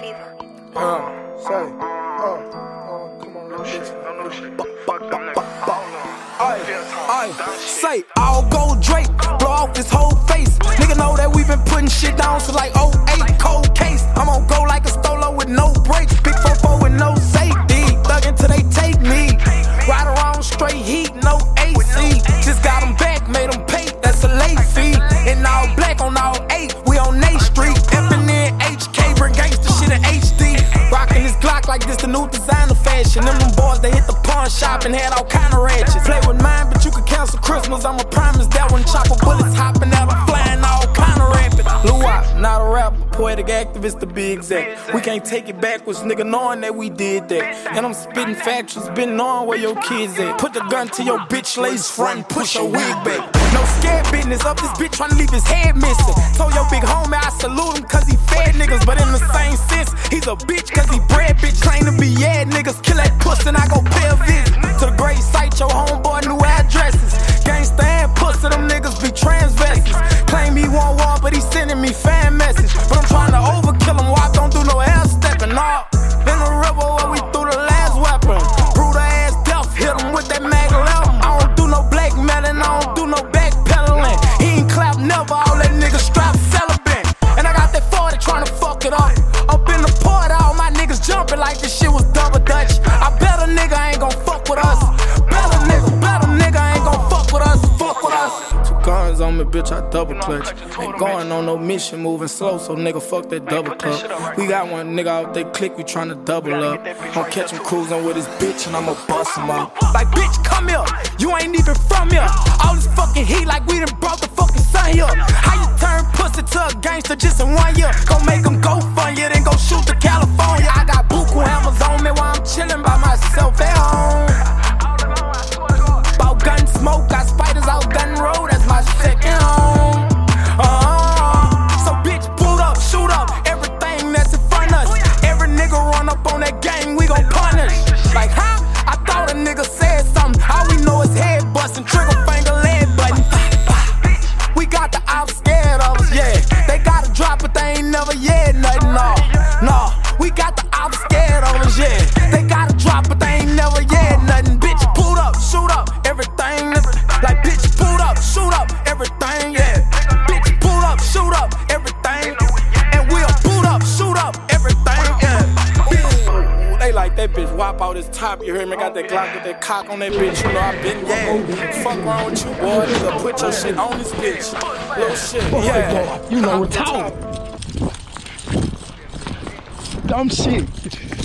Fever. Uh, say, uh, uh, come on, let me Ay, say, all gold Drake, blow off his whole face. Nigga know that we been putting shit down so like 08 this the new designer fashion. Them them boys, they hit the pawn shop and had all kind of ratchets. Play with mine, but you could cancel Christmas. I'ma promise that one chopper bullets hopping out, I'm flying all kind of rapid. Lou Wop, not a rapper, poetic activist to be exact. We can't take it backwards, nigga, knowing that we did that. And I'm spitting factuals, been knowing where your kids at. Put the gun to your bitch lace front push your wig back. No scared business up this bitch trying to leave his head missing. Told your big homie and I go guns on me, bitch, I double clutch. Ain't going on no mission, moving slow, so nigga, fuck that double cup. We got one nigga out there click, we tryna double up. I'ma catch him cruising with his bitch, and I'ma bust him up. Like, bitch, come here, you ain't even from here. All this fucking heat, like we done brought the fucking sun here. How you turn pussy to a gangster just in one year? Gon' make him go on that gang, we gon' punish. Like, huh? I thought a nigga said something. All we know is head busting, trigger They like that bitch whop out his top, you hear me? Got that oh, Glock with that cock on that bitch, you know I been oh, yeah. Fuck wrong with you, boy, nigga, put your shit on this bitch. Little shit, yeah. You know what talk. Dumb shit.